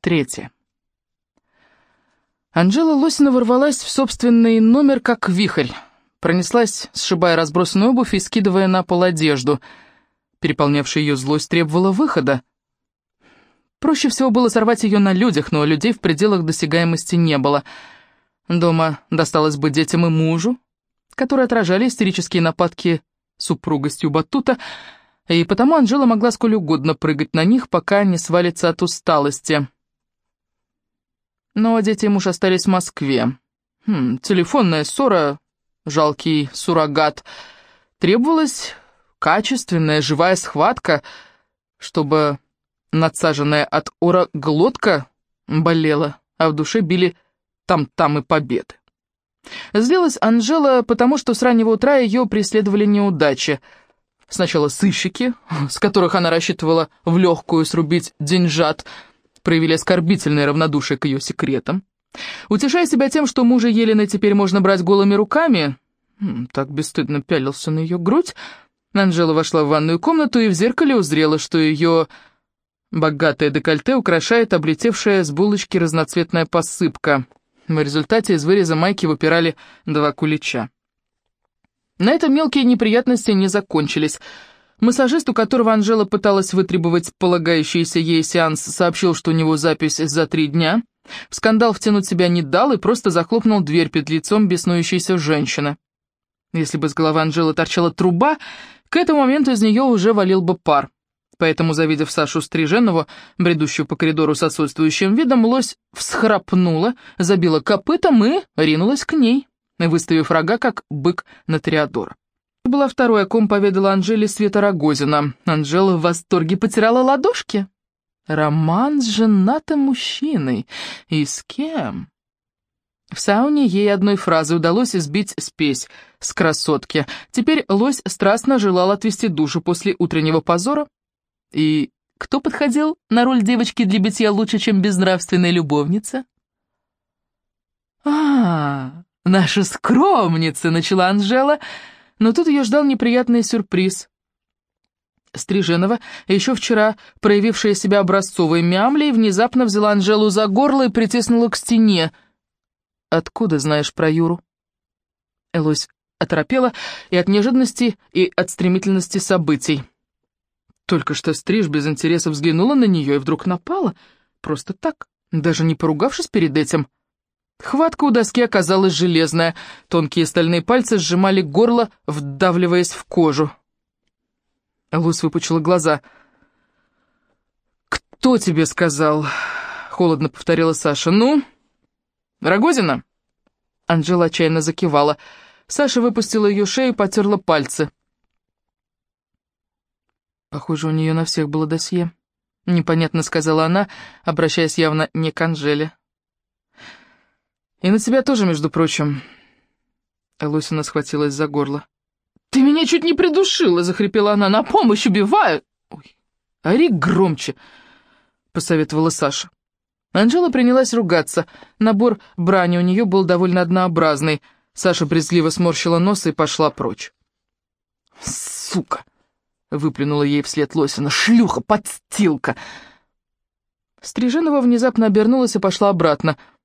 Третье. Анжела Лосина ворвалась в собственный номер как вихрь. Пронеслась, сшибая разбросанную обувь и скидывая на пол одежду. Переполнявшая ее злость требовала выхода. Проще всего было сорвать ее на людях, но людей в пределах досягаемости не было. Дома досталось бы детям и мужу, которые отражали истерические нападки супругостью Батута, и потому Анжела могла сколь угодно прыгать на них, пока не свалится от усталости. Но дети и муж остались в Москве. Хм, телефонная ссора, жалкий суррогат. Требовалась качественная живая схватка, чтобы надсаженная от ора глотка болела, а в душе били там-там и победы. Сделалась Анжела, потому что с раннего утра ее преследовали неудачи. Сначала сыщики, с которых она рассчитывала в легкую срубить деньжат, проявили оскорбительное равнодушие к ее секретам. Утешая себя тем, что мужа Елены теперь можно брать голыми руками, так бесстыдно пялился на ее грудь, Анжела вошла в ванную комнату и в зеркале узрела, что ее богатое декольте украшает облетевшая с булочки разноцветная посыпка. В результате из выреза майки выпирали два кулича. На этом мелкие неприятности не закончились — Массажист, у которого Анжела пыталась вытребовать полагающийся ей сеанс, сообщил, что у него запись за три дня. В скандал втянуть себя не дал и просто захлопнул дверь перед лицом беснующейся женщины. Если бы с головы Анжелы торчала труба, к этому моменту из нее уже валил бы пар. Поэтому, завидев Сашу Стриженову, бредущую по коридору с отсутствующим видом, лось всхрапнула, забила копытом и ринулась к ней, выставив рога, как бык на Триадора была второй, о ком поведала Анжеле Света Рогозина. Анжела в восторге потирала ладошки. Роман с женатым мужчиной. И с кем? В сауне ей одной фразой удалось избить спесь с красотки. Теперь лось страстно желал отвести душу после утреннего позора. И кто подходил на роль девочки для битья лучше, чем безнравственная любовница? «А, наша скромница!» — начала Анжела — но тут ее ждал неприятный сюрприз. Стриженова, еще вчера проявившая себя образцовой мямлей, внезапно взяла Анжелу за горло и притиснула к стене. «Откуда знаешь про Юру?» Элось оторопела и от неожиданности, и от стремительности событий. Только что Стриж без интереса взглянула на нее и вдруг напала. Просто так, даже не поругавшись перед этим. Хватка у доски оказалась железная, тонкие стальные пальцы сжимали горло, вдавливаясь в кожу. Лус выпучила глаза. «Кто тебе сказал?» — холодно повторила Саша. «Ну, Рогозина?» Анжела отчаянно закивала. Саша выпустила ее шею и потерла пальцы. «Похоже, у нее на всех было досье», — непонятно сказала она, обращаясь явно не к Анжеле. «И на тебя тоже, между прочим». Лосина схватилась за горло. «Ты меня чуть не придушила!» — захрипела она. «На помощь убиваю!» «Ой, ори громче!» — посоветовала Саша. Анжела принялась ругаться. Набор брани у нее был довольно однообразный. Саша брезгливо сморщила нос и пошла прочь. «Сука!» — выплюнула ей вслед Лосина. «Шлюха, подстилка!» Стриженова внезапно обернулась и пошла обратно —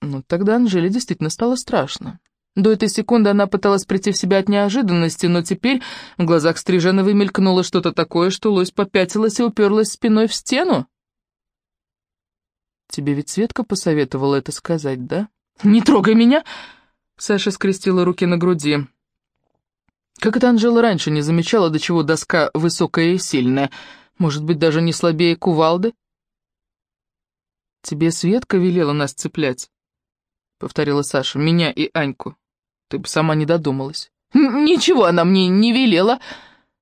ну, тогда Анжеле действительно стало страшно. До этой секунды она пыталась прийти в себя от неожиданности, но теперь в глазах Стриженовой мелькнуло что-то такое, что лось попятилась и уперлась спиной в стену. «Тебе ведь Светка посоветовала это сказать, да?» «Не трогай меня!» Саша скрестила руки на груди. Как это Анжела раньше не замечала, до чего доска высокая и сильная? Может быть, даже не слабее кувалды? «Тебе Светка велела нас цеплять?» Повторила Саша, — «меня и Аньку. Ты бы сама не додумалась». «Ничего она мне не велела».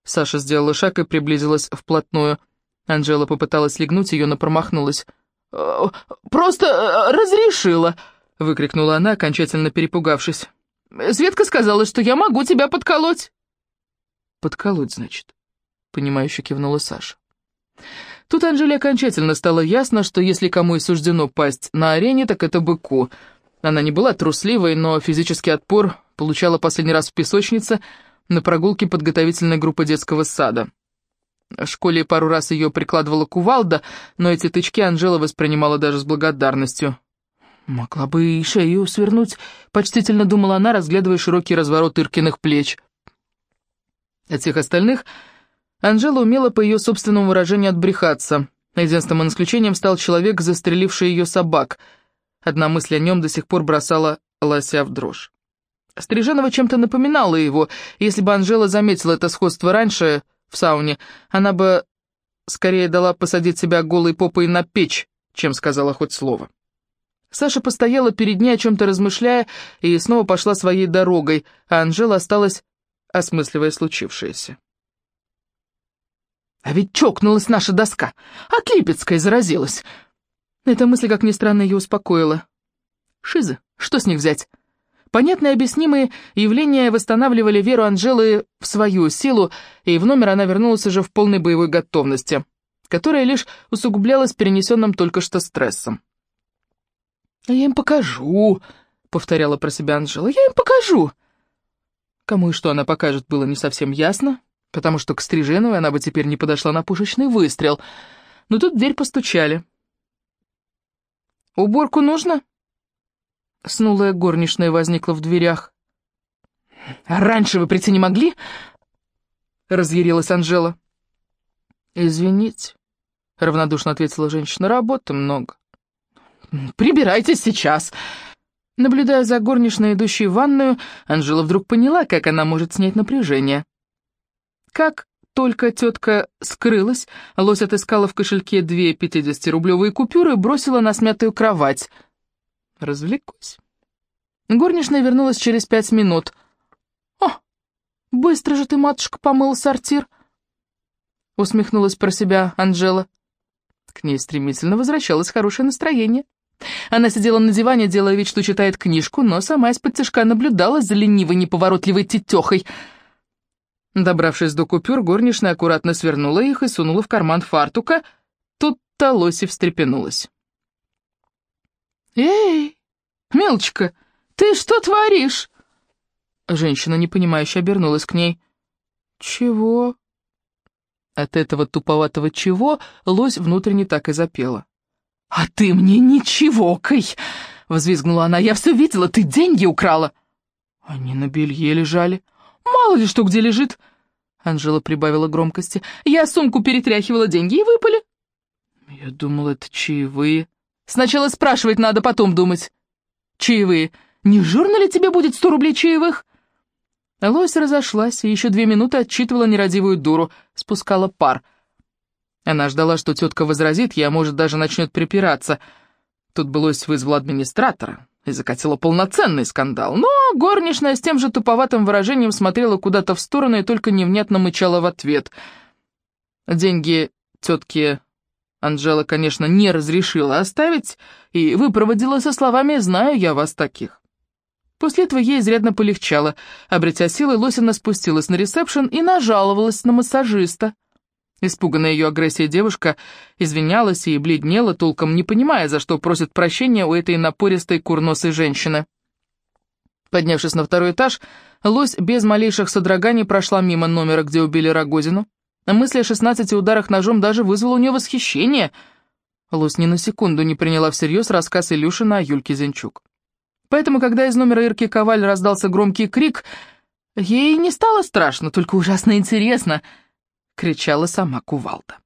Саша сделала шаг и приблизилась вплотную. Анжела попыталась легнуть ее, но промахнулась. «Э, «Просто э, разрешила!» — выкрикнула она, окончательно перепугавшись. «Светка сказала, что я могу тебя подколоть». «Подколоть, значит?» — понимающе кивнула Саша. Тут Анжеле окончательно стало ясно, что если кому и суждено пасть на арене, так это быку — она не была трусливой, но физический отпор получала последний раз в песочнице на прогулке подготовительной группы детского сада. В школе пару раз ее прикладывала кувалда, но эти тычки Анжела воспринимала даже с благодарностью. «Могла бы и шею свернуть», — почтительно думала она, разглядывая широкий разворот Иркиных плеч. От всех остальных Анжела умела, по ее собственному выражению, отбрехаться. Единственным исключением стал человек, застреливший ее собак. Одна мысль о нем до сих пор бросала лося в дрожь. Стриженова чем-то напоминала его. Если бы Анжела заметила это сходство раньше, в сауне, она бы скорее дала посадить себя голой попой на печь, чем сказала хоть слово. Саша постояла перед ней, о чем-то размышляя, и снова пошла своей дорогой, а Анжела осталась, осмысливая случившееся. «А ведь чокнулась наша доска, от Липецкой заразилась!» Эта мысль, как ни странно, ее успокоила. «Шизы, что с них взять?» Понятные объяснимые явления восстанавливали веру Анжелы в свою силу, и в номер она вернулась уже в полной боевой готовности, которая лишь усугублялась перенесенным только что стрессом. «Я им покажу», — повторяла про себя Анжела, — «я им покажу». Кому и что она покажет, было не совсем ясно, потому что к Стриженовой она бы теперь не подошла на пушечный выстрел. Но тут в дверь постучали. «Уборку нужно?» Снулая горничная возникла в дверях. «А раньше вы прийти не могли?» — разъярилась Анжела. «Извините», — равнодушно ответила женщина, — «работы много». «Прибирайтесь сейчас!» Наблюдая за горничной, идущей в ванную, Анжела вдруг поняла, как она может снять напряжение. Как только тетка скрылась, лось отыскала в кошельке две 50-рублевые купюры и бросила на смятую кровать — Развлекусь. Горничная вернулась через пять минут. «О, быстро же ты, матушка, помыла сортир!» Усмехнулась про себя Анжела. К ней стремительно возвращалось хорошее настроение. Она сидела на диване, делая вид, что читает книжку, но сама из-под тяжка наблюдала за ленивой, неповоротливой тетехой. Добравшись до купюр, горничная аккуратно свернула их и сунула в карман фартука. Тут-то Лоси встрепенулась. «Эй, мелочка, ты что творишь?» Женщина, непонимающе, обернулась к ней. «Чего?» От этого туповатого «чего» лось внутренне так и запела. «А ты мне ничего-кай!» — взвизгнула она. «Я все видела, ты деньги украла!» «Они на белье лежали. Мало ли что где лежит!» Анжела прибавила громкости. «Я сумку перетряхивала, деньги и выпали!» «Я думала, это чаевые!» Сначала спрашивать надо, потом думать. Чаевые. Не жирно ли тебе будет сто рублей чаевых? Лось разошлась и еще две минуты отчитывала нерадивую дуру, спускала пар. Она ждала, что тетка возразит а может даже начнет припираться. Тут бы лось вызвала администратора и закатила полноценный скандал. Но горничная с тем же туповатым выражением смотрела куда-то в сторону и только невнятно мычала в ответ. Деньги тетки Анжела, конечно, не разрешила оставить и выпроводила со словами «Знаю я вас таких». После этого ей изрядно полегчало. Обретя силы, Лосина спустилась на ресепшн и нажаловалась на массажиста. Испуганная ее агрессией девушка извинялась и бледнела, толком не понимая, за что просит прощения у этой напористой курносой женщины. Поднявшись на второй этаж, Лось без малейших содроганий прошла мимо номера, где убили Рогозину. Мысль о шестнадцати ударах ножом даже вызвала у нее восхищение. Лус ни на секунду не приняла всерьез рассказ Илюшина о Юльке Зенчук. Поэтому, когда из номера Ирки Коваль раздался громкий крик, ей не стало страшно, только ужасно интересно, кричала сама Кувалда.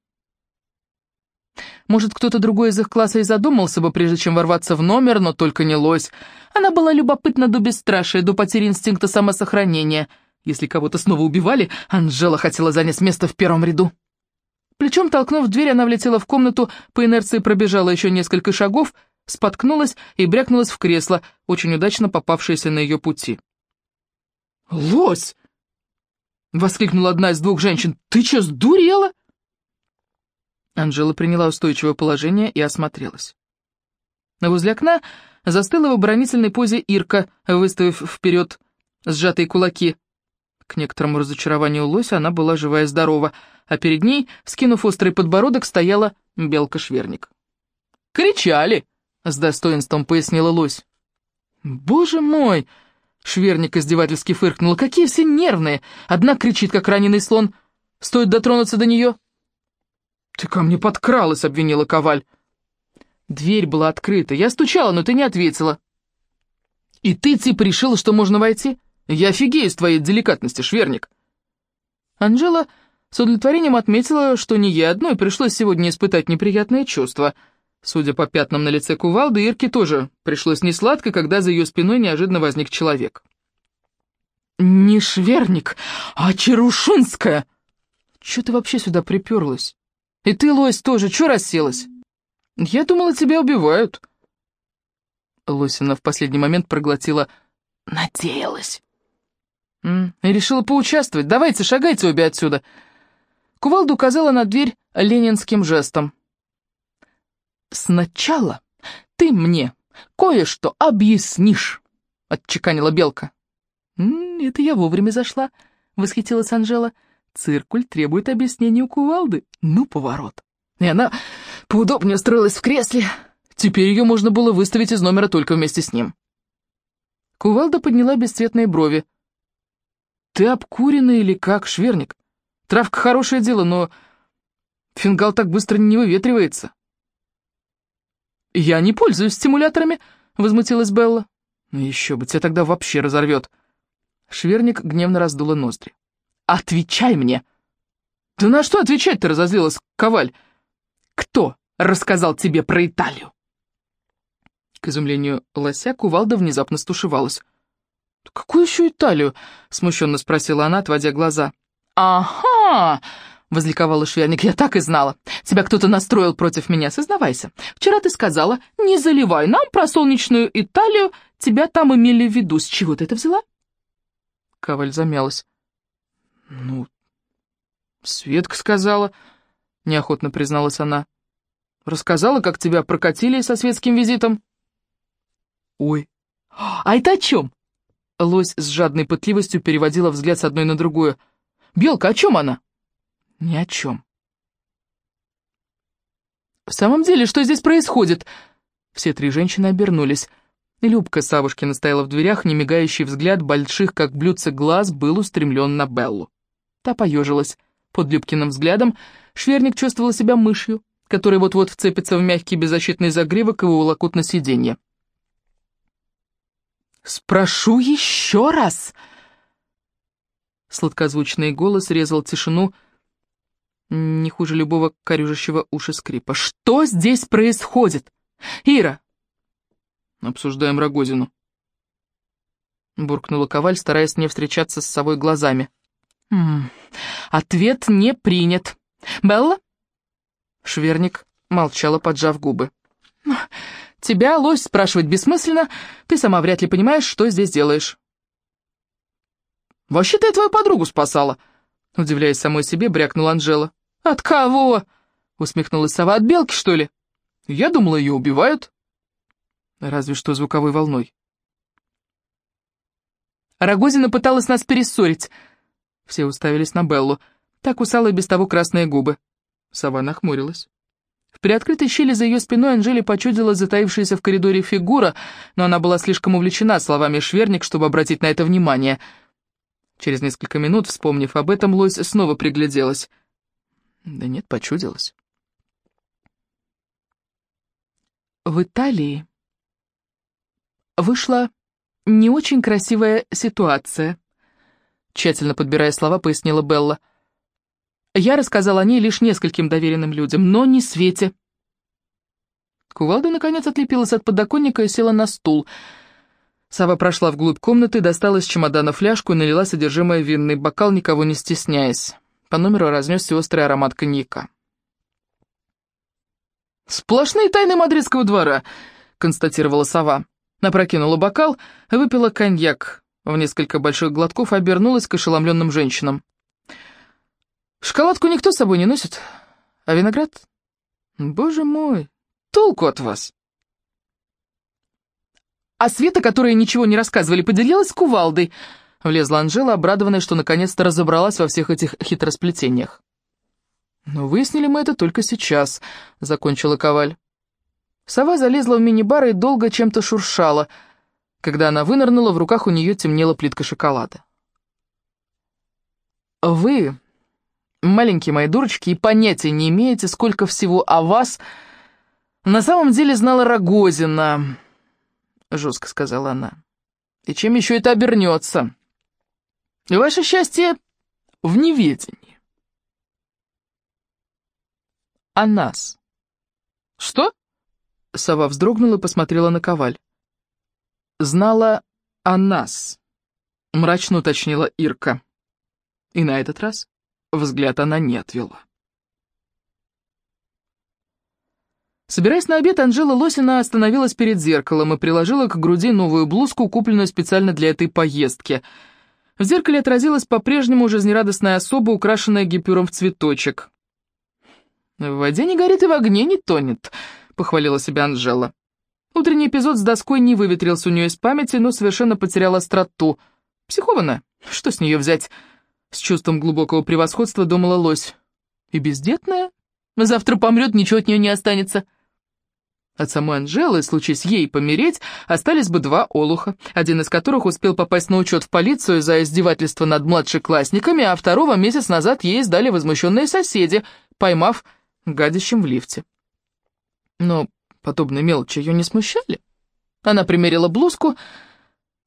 Может, кто-то другой из их класса и задумался бы, прежде чем ворваться в номер, но только не лось. Она была любопытна до бесстрашия, до потери инстинкта самосохранения — если кого-то снова убивали, Анжела хотела занять место в первом ряду. Плечом толкнув дверь, она влетела в комнату, по инерции пробежала еще несколько шагов, споткнулась и брякнулась в кресло, очень удачно попавшееся на ее пути. «Лось!» — воскликнула одна из двух женщин. «Ты что, сдурела?» Анжела приняла устойчивое положение и осмотрелась. Возле окна застыла в оборонительной позе Ирка, выставив вперед сжатые кулаки. К некоторому разочарованию лося она была жива и здорова, а перед ней, скинув острый подбородок, стояла белка-шверник. «Кричали!» — с достоинством пояснила лось. «Боже мой!» — шверник издевательски фыркнул. «Какие все нервные! Одна кричит, как раненый слон. Стоит дотронуться до нее, «Ты ко мне подкралась», — обвинила Коваль. «Дверь была открыта. Я стучала, но ты не ответила». «И ты, типа, решила, что можно войти? Я офигею с твоей деликатности, шверник». Анжела с удовлетворением отметила, что не ей одной пришлось сегодня испытать неприятные чувства. Судя по пятнам на лице кувалды, Ирке тоже пришлось несладко, когда за ее спиной неожиданно возник человек. «Не шверник, а Чарушинская!» «Чё ты вообще сюда приперлась? И ты, Лось, тоже, чё расселась?» «Я думала, тебя убивают». Лосина в последний момент проглотила «надеялась». «М -м, «И решила поучаствовать. Давайте, шагайте обе отсюда». Кувалда указала на дверь ленинским жестом. «Сначала ты мне кое-что объяснишь», — отчеканила Белка. «Это я вовремя зашла», — восхитилась Анжела. «Циркуль требует объяснения у кувалды. Ну, поворот». И она поудобнее устроилась в кресле. Теперь ее можно было выставить из номера только вместе с ним. Кувалда подняла бесцветные брови. «Ты обкуренный или как, шверник? Травка хорошее дело, но фингал так быстро не выветривается». «Я не пользуюсь стимуляторами», — возмутилась Белла. «Ну еще бы, тебя тогда вообще разорвет». Шверник гневно раздула ноздри. «Отвечай мне!» «Да на что отвечать-то?» — разозлилась Коваль. «Кто рассказал тебе про Италию?» К изумлению лося кувалда внезапно стушевалась. «Какую еще Италию?» — смущенно спросила она, отводя глаза. «Ага!» — возликовала шверник. «Я так и знала. Тебя кто-то настроил против меня, сознавайся. Вчера ты сказала, не заливай нам про солнечную Италию, тебя там имели в виду. С чего ты это взяла?» Коваль замялась. «Ну, Светка сказала», — неохотно призналась она. «Рассказала, как тебя прокатили со светским визитом». «Ой, а это о чем?» Лось с жадной пытливостью переводила взгляд с одной на другую. «Белка, о чем она?» «Ни о чем». «В самом деле, что здесь происходит?» Все три женщины обернулись. Любка Савушкина стояла в дверях, немигающий взгляд больших, как блюдце глаз, был устремлен на Беллу. Та поежилась. Под Любкиным взглядом Шверник чувствовала себя мышью, которая вот-вот вцепится в мягкий беззащитный загривок и уволокут на сиденье. «Спрошу еще раз!» Сладкозвучный голос резал тишину, не хуже любого корюжащего уши скрипа. «Что здесь происходит? Ира, «Обсуждаем Рогозину», — буркнула Коваль, стараясь не встречаться с совой глазами. «М -м, «Ответ не принят. Белла?» Шверник молчала, поджав губы. «Тебя, лось, спрашивать бессмысленно. Ты сама вряд ли понимаешь, что здесь делаешь». «Вообще-то я твою подругу спасала», — удивляясь самой себе, брякнула Анжела. «От кого?» — усмехнулась сова. «От белки, что ли?» «Я думала, ее убивают». Разве что звуковой волной. Рогозина пыталась нас перессорить. Все уставились на Беллу. Так кусала без того красные губы. Сова нахмурилась. В приоткрытой щели за ее спиной Анжели почудила затаившаяся в коридоре фигура, но она была слишком увлечена словами «шверник», чтобы обратить на это внимание. Через несколько минут, вспомнив об этом, Лось снова пригляделась. Да нет, почудилась. В Италии Вышла не очень красивая ситуация. Тщательно подбирая слова, пояснила Белла. Я рассказала о ней лишь нескольким доверенным людям, но не Свете. Кувалда, наконец, отлепилась от подоконника и села на стул. Сава прошла вглубь комнаты, достала из чемодана фляжку и налила содержимое винный бокал, никого не стесняясь. По номеру разнесся острый аромат коньяка. «Сплошные тайны мадридского двора», — констатировала сова. Напрокинула бокал, выпила коньяк. В несколько больших глотков обернулась к ошеломленным женщинам. «Шоколадку никто с собой не носит? А виноград? Боже мой, толку от вас!» А Света, которая ничего не рассказывали, поделилась с кувалдой. Влезла Анжела, обрадованная, что наконец-то разобралась во всех этих хитросплетениях. «Но выяснили мы это только сейчас», — закончила Коваль. Сова залезла в мини-бар и долго чем-то шуршала. Когда она вынырнула, в руках у нее темнела плитка шоколада. «Вы маленькие мои дурочки, и понятия не имеете, сколько всего о вас на самом деле знала Рогозина», — жестко сказала она. «И чем еще это обернется? И ваше счастье в неведении». «О нас». «Что?» — сова вздрогнула и посмотрела на коваль. «Знала о нас», — мрачно уточнила Ирка. И на этот раз взгляд она не отвела. Собираясь на обед, Анжела Лосина остановилась перед зеркалом и приложила к груди новую блузку, купленную специально для этой поездки. В зеркале отразилась по-прежнему жизнерадостная особа, украшенная гипюром в цветочек. «В воде не горит и в огне не тонет», — похвалила себя Анжела. Утренний эпизод с доской не выветрился у нее из памяти, но совершенно потерял остроту. Психованная? Что с нее взять? С чувством глубокого превосходства думала лось. И бездетная? Завтра помрет, ничего от нее не останется. От самой Анжелы, случись ей помереть, остались бы два олуха, один из которых успел попасть на учет в полицию за издевательство над младшеклассниками, а второго месяц назад ей сдали возмущенные соседи, поймав гадящим в лифте. Но подобные мелочи ее не смущали. Она примерила блузку.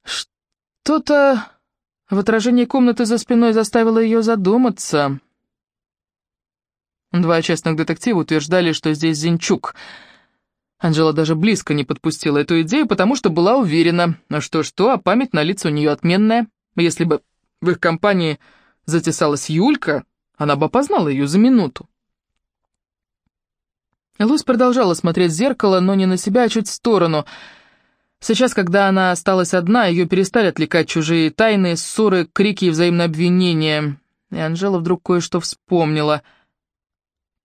Что-то в отражении комнаты за спиной заставило ее задуматься. Два частных детектива утверждали, что здесь Зинчук. Анжела даже близко не подпустила эту идею, потому что была уверена, что-что, а память на лица у нее отменная. Если бы в их компании затесалась Юлька, она бы опознала ее за минуту. Луис продолжала смотреть в зеркало, но не на себя, а чуть в сторону — Сейчас, когда она осталась одна, ее перестали отвлекать чужие тайны, ссоры, крики и взаимные обвинения. И Анжела вдруг кое-что вспомнила.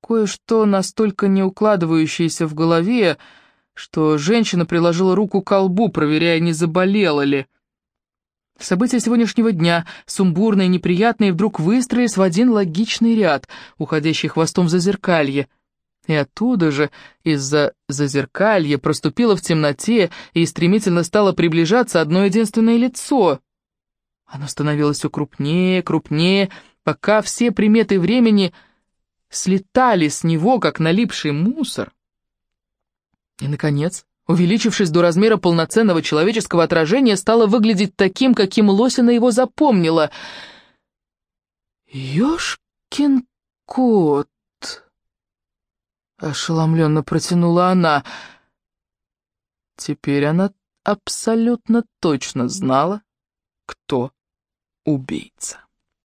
Кое-что настолько не укладывающееся в голове, что женщина приложила руку к колбу, проверяя, не заболела ли. События сегодняшнего дня, сумбурные, неприятные, вдруг выстроились в один логичный ряд, уходящий хвостом в зазеркалье — и оттуда же, из-за зазеркалья, проступило в темноте и стремительно стало приближаться одно единственное лицо. Оно становилось все крупнее, крупнее, пока все приметы времени слетали с него, как налипший мусор. И, наконец, увеличившись до размера полноценного человеческого отражения, стало выглядеть таким, каким Лосина его запомнила. «Ёшкин кот!» Ошеломленно протянула она. Теперь она абсолютно точно знала, кто убийца.